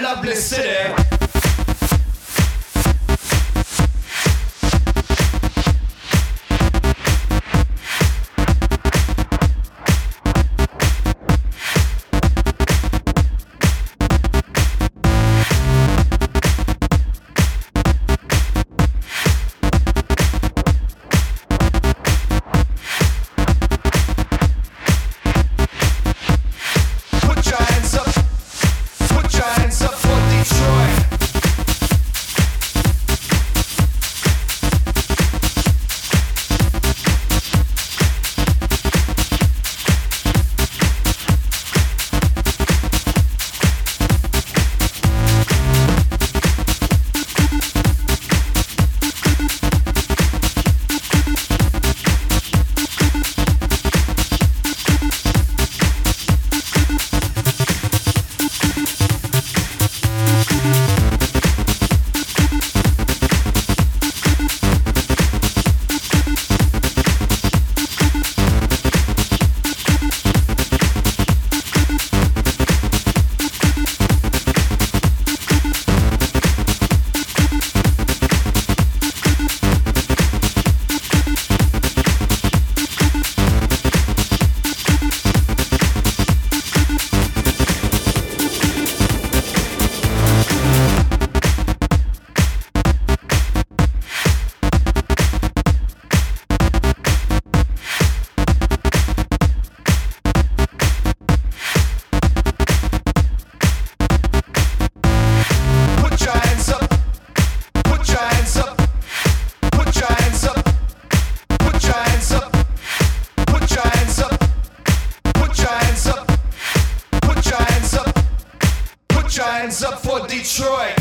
hands up Detroit.